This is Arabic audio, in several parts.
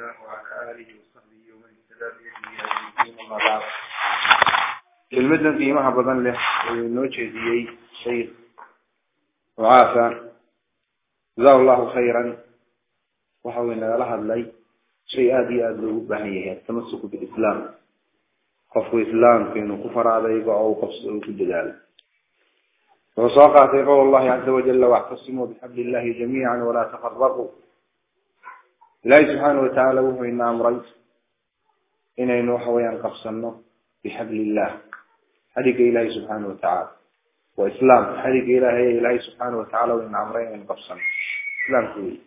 الله وعلى آله وصحبه ومن اهتدى بهديه أما بعد. كلمة قيمها بدن له ونوجه شيخ وعافى. جزاه الله خيرا. وحاولنا لها اللي شيء آدي آد له بهيه التمسك بالإسلام. قفو إسلام كأنه كفر عليه أو قفصه في الجدال. وصاقع في قول الله عز وجل واعتصموا بحبل الله جميعا ولا تفرقوا. الله سبحانه وتعالى وهو إن أمريت إن ينوح وينقفصنه بحبل الله. حديق إلهي سبحانه وتعالى. وإسلام. حديق إلهي إلهي سبحانه وتعالى وإن أمرين ينقفصنه إسلام كوي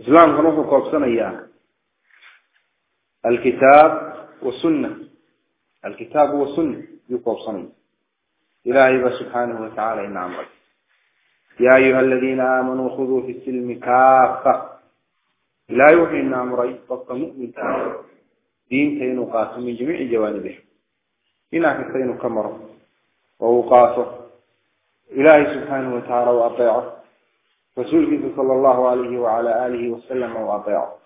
إسلام كنوح قفصنا إياه. الكتاب والسنة. الكتاب والسنة يقفصنه إلهي سبحانه وتعالى إن أمرك يا أيها الذين آمنوا خذوا في السلم كافة. لا يوحي إن أمري فقط مؤمن دين تين قاسم من جميع جوانبه إنا كتين كمر ووقاته إلهي سبحانه وتعالى وأطيعه. رسوله صلى الله عليه وعلى آله وسلم وأطيعه.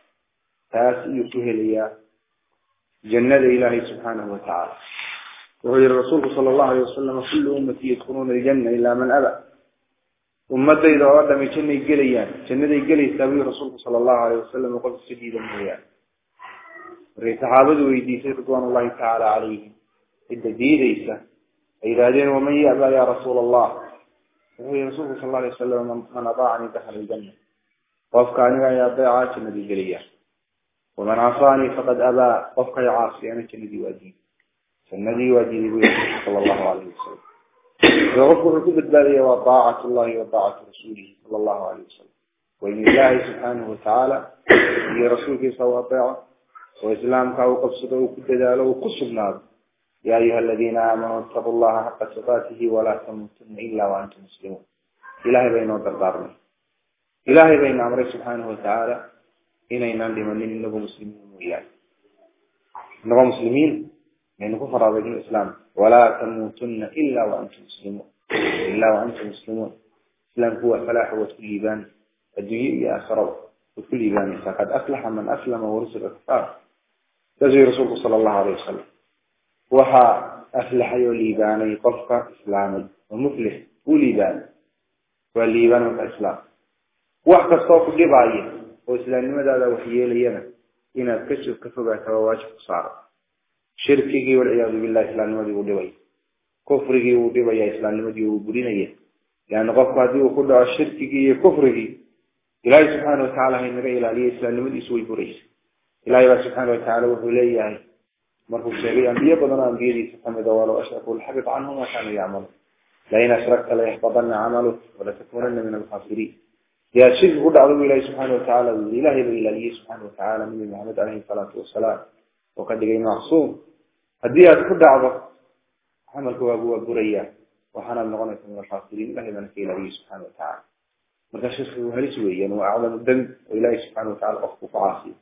تاسي يسهل جنة إلهي سبحانه وتعالى. وهي الرسول صلى الله عليه وسلم كل أمتي يدخلون الجنة إلا من أبى. أمتي إذا أراد من جنة يقليان جنة يقلي يستوي الرسول صلى الله عليه وسلم وقل سجيدا مهيان ريتحابد ويدي رضوان الله تعالى عليه. إذا ديديسة إذا دين ومن يأبى يا رسول الله. وهي رسول صلى الله عليه وسلم من أطاعني دخل الجنة. وفكاني يا ضيعات جنة يقليان ومن عصاني فقد أبى. وفق يعاصي أنا جنة وأدين فالنبي واجب صلى الله عليه وسلم. وغفر كل الدارية وطاعة الله وطاعة رسوله صلى الله عليه وسلم. وإن الله سبحانه وتعالى هي رسولك سوى طاعة وإسلام كاو قبصته وكل داله وقص النار. يا أيها الذين آمنوا اتقوا الله حق تقاته ولا تموتن إلا وأنتم مسلمون. إلهي بين ودردارنا إلهي بين أمره سبحانه وتعالى. إن إنان لمن إنه مسلمين وإياه. إنه مسلمين. يعني كفر على الإسلام. ولا تموتن إلا وأنتم مسلمون. إلا وأنتم مسلمون. الإسلام هو فلاح وكل بان الدنيا آخر وكل بان فقد أفلح من أسلم ورزق الكفار تزوي رسولك صلى الله عليه وسلم. وها أفلح يوليبان يقفك إسلامي ومفلح وليبان والليبان والإسلام. وحكا الصوف قبعية وإسلام لماذا وحيي لينا؟ إن أتكشف كفبك وواجب صارت shirkigii walciyaadu billahi islaamnimadii uu dhibay kufrigii uu dhibaya islaamnimadii uu burinaya yani qofku haddii uu ku dhaco shirkigii iyo kufrigii ilaahay subxaana watacaala haynaga ilaaliyo islaamnimadiisu way buraysa ilaahay baa subxaana watacaala wuxuu leeyahay markuu sheegay ambiye badan oo ambiyadiisa kamid a walow ashrakuu laxabit canhum ma kaanuu yacmaluun lain ashrakta layaxbadanna camaluk walatakunana min alkhasiriin dee aad shirki ku dhacdo bu ilaahay subxaana watacaala uu yiri ilaahay baa ilaaliyey subxaana watacaala nabi maxamed caleyhi salaatu wasalaam oo ka dhigay macsuum هدي أدخل دعوة حمل كوابوة بريا وحنا النغنة من الحاصلين لهم أنك إلهي سبحانه وتعالى مرتشف هلي سويا وأعلم الدم وإلهي سبحانه وتعالى أخف عاصي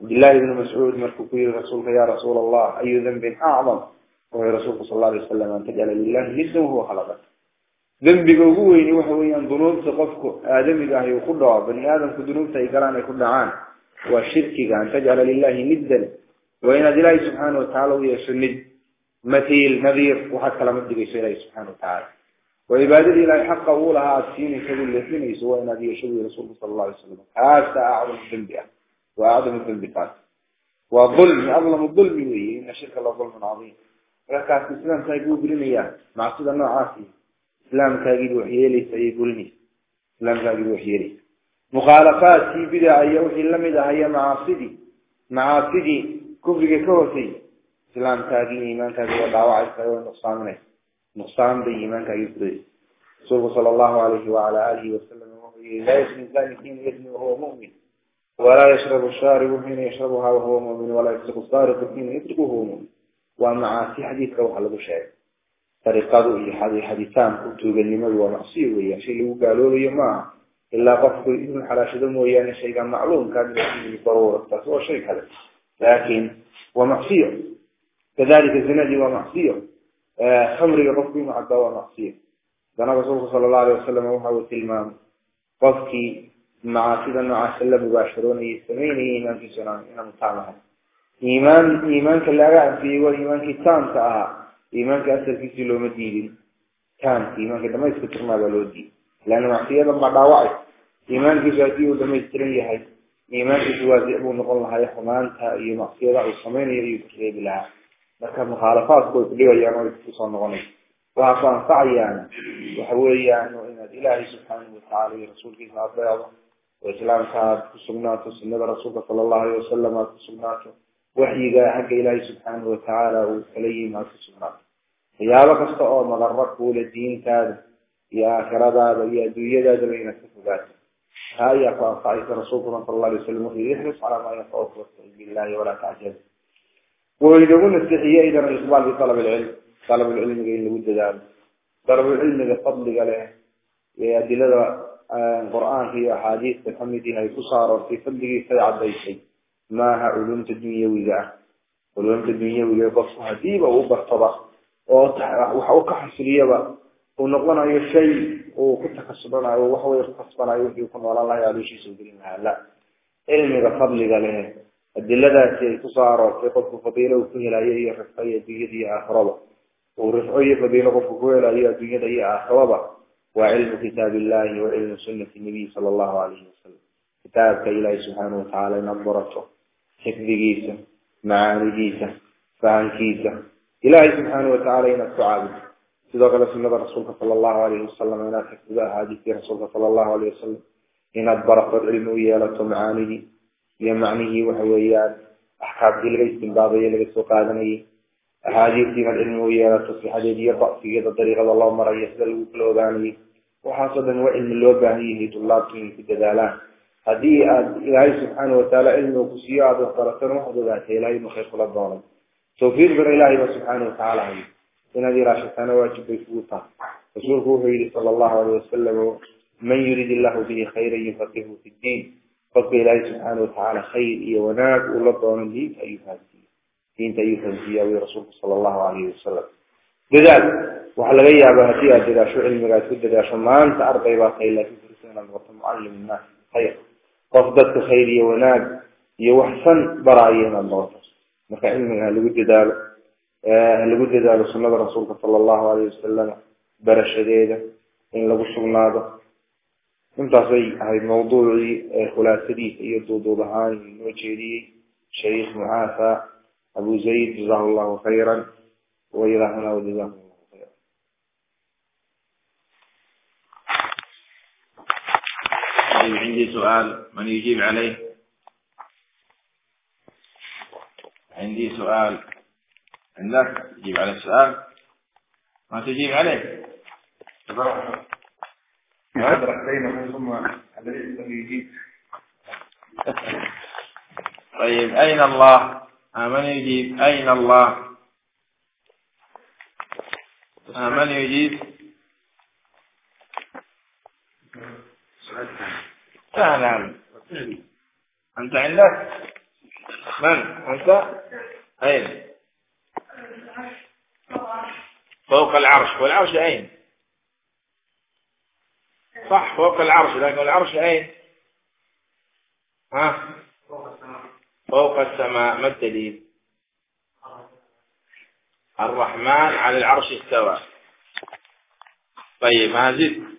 عبد الله بن مسعود مركوكي رسول يا رسول الله أي ذنب أعظم وهو رسول صلى الله عليه وسلم أن تجعل لله جزا وهو خلقك ذنب هو إن يوحوي أن ظنوب تقفك آدم إذا يقول له بني آدم كذنوب تأيقران يقول عن وشركك أن تجعل لله مدا وإن إلهي سبحانه وتعالى ويسند مثيل نذير وحد كلام الدقيس إلهي سبحانه وتعالى. وعبادة إلهي حق أولها أتسين سبيل الاثنين سواء نبي يشوي رسول صلى الله عليه وسلم. هذا أعظم الذنب وأعظم الذنب قال. وظلم أظلم الظلم وي إن الشرك الله ظلم عظيم. ركعت الإسلام تايقوا برنيا مع صدى عاصي إسلام تايقوا وحيالي سيقولني إسلام تايقوا وحيالي مخالفات في بداية وحي لمدة هي معاصدي معاصدي كفرك كوسي. إسلام كاجي إيمان كاجي ودعوة عيسى نقصان منه. نقصان بإيمان كاجي فريد رسول صلى الله عليه وعلى آله وسلم. لا يزني الزاني حين يزني وهو مؤمن. ولا يشرب الشارب حين يشربها وهو مؤمن. ولا يسرق السارق حين يتركه وهو مؤمن. ومع في حديث روح على بشيء. طريقة إلى حديث حديثان. كنت بلمد ومعصي ويا شيء اللي قالوا لي ما. إلا قفل إبن حراشد ويا شيء معلوم. كان بالضرورة فهو شيء هذا لكن ومعصية. كذلك الزنادي ومعصية. آه، خمر الرفض مع الدواء معصية فأنا رسول صلى الله عليه وسلم وهو تلمام قفكي مع سيدا مع سلة مباشرون يستمعين إيمان في سنان إنا مطعمها إيمان إيمان كالأرع فيه وإيمان كالتان تأها إيمان كأسر في سلو مدير كان إيمان كدما يسكتر ما بلودي. لأن معصية لما دواعي إيمان كجادي ودما يسترين يحيي إيمان إجوازئه نقول الله يحمان يمصير عصمين يبكره بالعام لكن مخالفات قلت لي ويانا يتفصى النغني وعصان فعيانا وحوليانا إن الإله سبحانه وتعالى رسول كيف أبيض وإسلام صاحب كسبناته سنة رسولك صلى الله عليه وسلم كسبناته وحي قال حق إلهي سبحانه وتعالى وكلي ما كسبناته يا بك استقام الرب ولدين تاد. يا خرابا يا دويدا دمين السفقات ها يقع صحيح رسولنا صلى الله عليه وسلم يحرص على ما ينفعك واستعين بالله ولا تعجل. قلنا استحياء إذا الإقبال بطلب العلم. طلب العلم قيل له ذلك طلب العلم بفضل عليه يدل القرآن في أحاديث تحمدها يكسر في فضله سيعد شيء. ما علومة الدنيا وذا علومة الدنيا وذا بصها ديبا وبرطبة وحوك حسرية ونقلنا شيء وكتكسبنا وحوي كسبنا يكون ولا الله يعلو شيء سوغرين لا علمي بفضل عليه الدلة شيء تصار في قف فضيلة وكل لا هي رفعية دي آخرة ورفعية فضيلة قف كل لا هي دي آخرة وعلم كتاب الله وعلم سنة النبي صلى الله عليه وسلم. كتابك إلهي سبحانه وتعالى نظرته حفظ جيسة معاني جيسة فهم كيسة إلهي سبحانه وتعالى إنك sidoo kale sunnada rasuulka sala allahu alayhi wasalam inaad xifdido axaadiistii rasuulka sala allahu alayhi wasalam inaad barato cilmi u yeelato macaanidii iyo macnihii waxa weeyaan axkaamtii laga istimbaadayo laga soo qaadanayay axaadiistii inaad cilmi u yeelato sixadeed iyo dacfigeeda dariiqada loo marayo sida lagu kala ogaanayay waxaasoo dhan waa cilmi loo baahan yahay dullaabtu inay ku dadaalaan haddii aad ilaahay subxaana watacaala cilmiga ku siiyo aada wax baratana waxaad ogaatay ilaahay inuu khayr kula doonay tawfiiqdana ilaahay ba subxaana watacaala hayo سنذي راشتان واجب الفوطة رسوله حبيل صلى الله عليه وسلم من يريد الله به خيرا يفقه في الدين فقه الله سبحانه وتعالى خير إيا وناك ولطان لي أيها الدين. دين تأيها الدين يا رسول صلى الله عليه وسلم. لذلك وحل غي أبا هتيئة جدا شو علم رأيت قدر يا شمان تأرد أيها خير لكي ترسلنا الوطن معلم الناس خير. فقدت خير إيا وناك يوحسن برعيه من الله. نفع علمنا لقد ذلك lagu dadaalo sunnada rasuulka sala allahu alayh wasalam barashadeeda in lagu sugnaado intaasay ahayd mawduucii khulaasadiisa iyo duuduub ahaan noo jeediyey shariikh mucaasa abu zayd jazahu llahu khayran wailahuna wajazahu llahu khayran عندي سؤال من يجيب عليه عندي سؤال عندك؟ تجيب على السؤال. ما تجيب عليه بينهم ثم الذي يجيب. طيب أين الله؟ آه من يجيب؟ أين الله؟ آه من يجيب؟ سهلا أنت عندك؟ من؟ أنت؟ أين؟ فوق العرش والعرش أين صح فوق العرش لكن العرش أين ها؟ فوق السماء ما الدليل؟ الرحمن على العرش استوى. طيب ما زد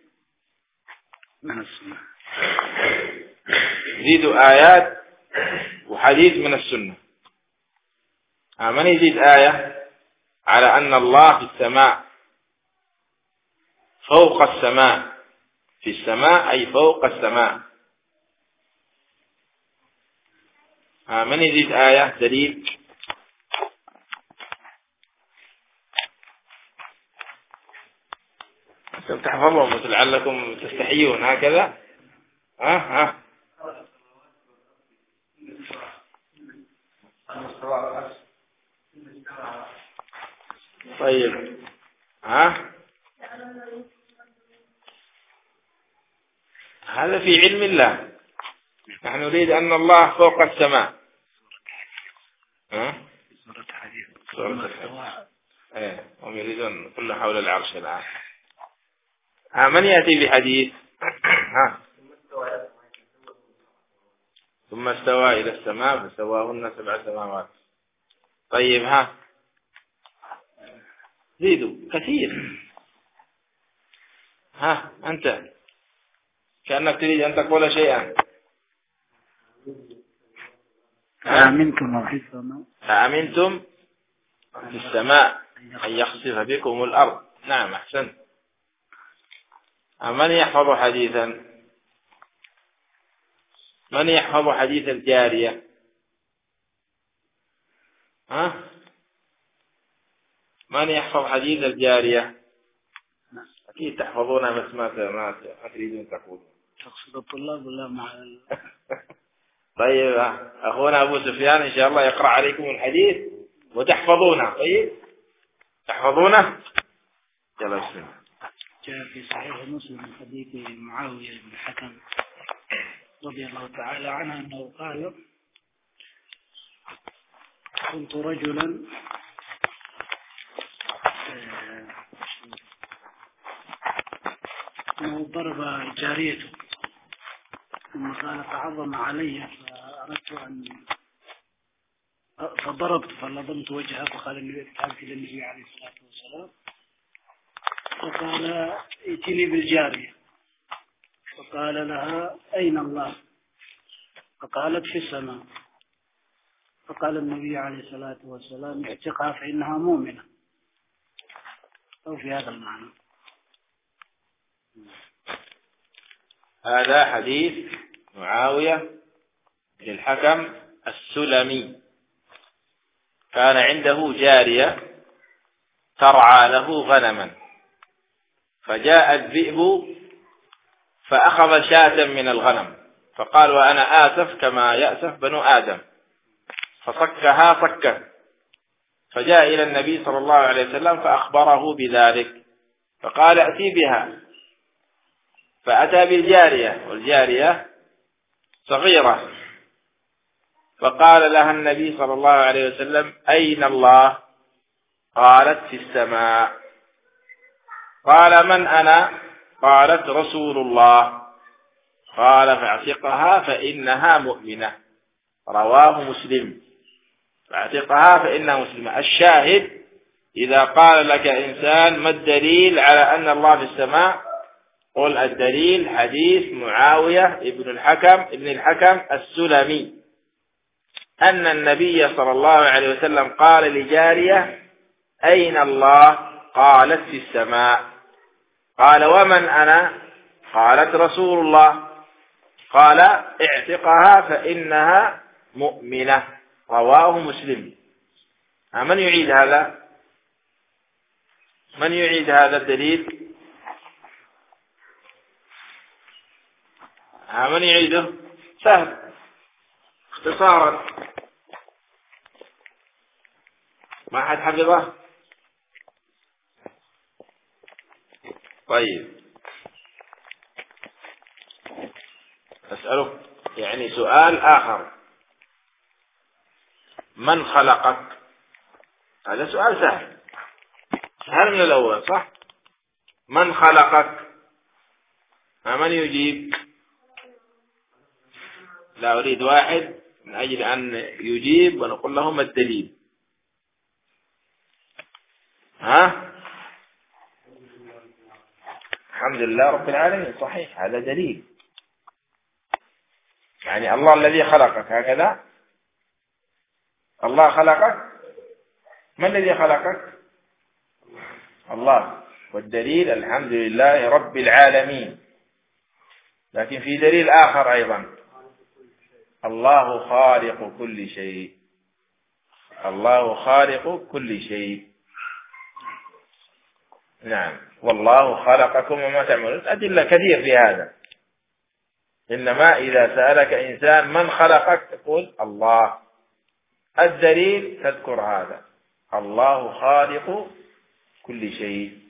زيدوا آيات وحديث من السنة. من يزيد آية؟ على أن الله في السماء فوق السماء. في السماء أي فوق السماء. من يزيد آية؟ دليل. مثل لعلكم تستحيون هكذا؟ ها ها طيب. ها؟ هذا في علم الله. نحن نريد أن الله فوق السماء. ها؟ سورة الحديث سورة الحديث إيه هم يريدون كل حول العرش الآن. ها من يأتي بحديث؟ ها. ثم استوى إلى السماء فسواهن سبع سماوات. طيب ها. زيدوا كثير. ها أنت. كأنك تريد أن تقول شيئا. أأمنتم في السماء. أأمنتم في السماء أن يخسف بكم الأرض. نعم أحسنت. من يحفظ حديثا؟ من يحفظ حديث الجارية؟ ها؟ من يحفظ حديث الجارية؟ أكيد تحفظونها بس ما ما تريدون تقولون. تقصد الطلاب ولا مع طيب أخونا أبو سفيان إن شاء الله يقرأ عليكم الحديث وتحفظونه. طيب تحفظونه؟ يلا بسم جاء في صحيح مسلم حديث معاوية بن الحكم رضي الله تعالى عنه أنه قال كنت رجلا أنه ضرب جاريته ثم قال تعظم علي فأردت أن فضربت فلضمت وجهه فقال النبي ذهبت إلى النبي عليه الصلاة والسلام. فقال ائتني بالجارية. فقال لها أين الله؟ فقالت في السماء. فقال النبي عليه الصلاة والسلام اعتقها فإنها مؤمنة. أو في هذا المعنى. هذا حديث معاوية بن الحكم السلمي. كان عنده جارية ترعى له غنما. فجاء الذئب فأخذ شاة من الغنم. فقال وأنا آسف كما يأسف بنو آدم. فصكها صكا فجاء إلى النبي صلى الله عليه وسلم فأخبره بذلك. فقال أتي بها. فأتى بالجارية والجارية صغيرة. فقال لها النبي صلى الله عليه وسلم أين الله؟ قالت في السماء. قال من أنا؟ قالت رسول الله. قال فاعتقها فإنها مؤمنة. رواه مسلم. فاعتقها فإنها مسلمة. الشاهد إذا قال لك إنسان ما الدليل على أن الله في السماء؟ قل الدليل حديث معاوية ابن الحكم ابن الحكم السلمي. أن النبي صلى الله عليه وسلم قال لجارية أين الله؟ قالت في السماء. قال ومن أنا؟ قالت رسول الله. قال اعتقها فإنها مؤمنة. رواه مسلم. من يعيد هذا؟ من يعيد هذا الدليل؟ من يعيده؟ سهل. اختصارا. ما حد حفظه؟ طيب. أسألك يعني سؤال آخر. من خلقك؟ هذا سؤال سهل. سهل من الأول صح؟ من خلقك؟ من يجيب؟ لا أريد واحد من أجل أن يجيب ونقول لهم الدليل. ها؟ الحمد لله رب العالمين صحيح هذا دليل. يعني الله الذي خلقك هكذا؟ الله خلقك؟ ما الذي خلقك؟ الله. والدليل الحمد لله رب العالمين. لكن في دليل آخر أيضا. الله خالق كل شيء. الله خالق كل شيء. نعم. والله خلقكم وما تعملون. أدلة كثير في هذا. إنما إذا سألك إنسان من خلقك تقول الله. الدليل تذكر هذا. الله خالق كل شيء.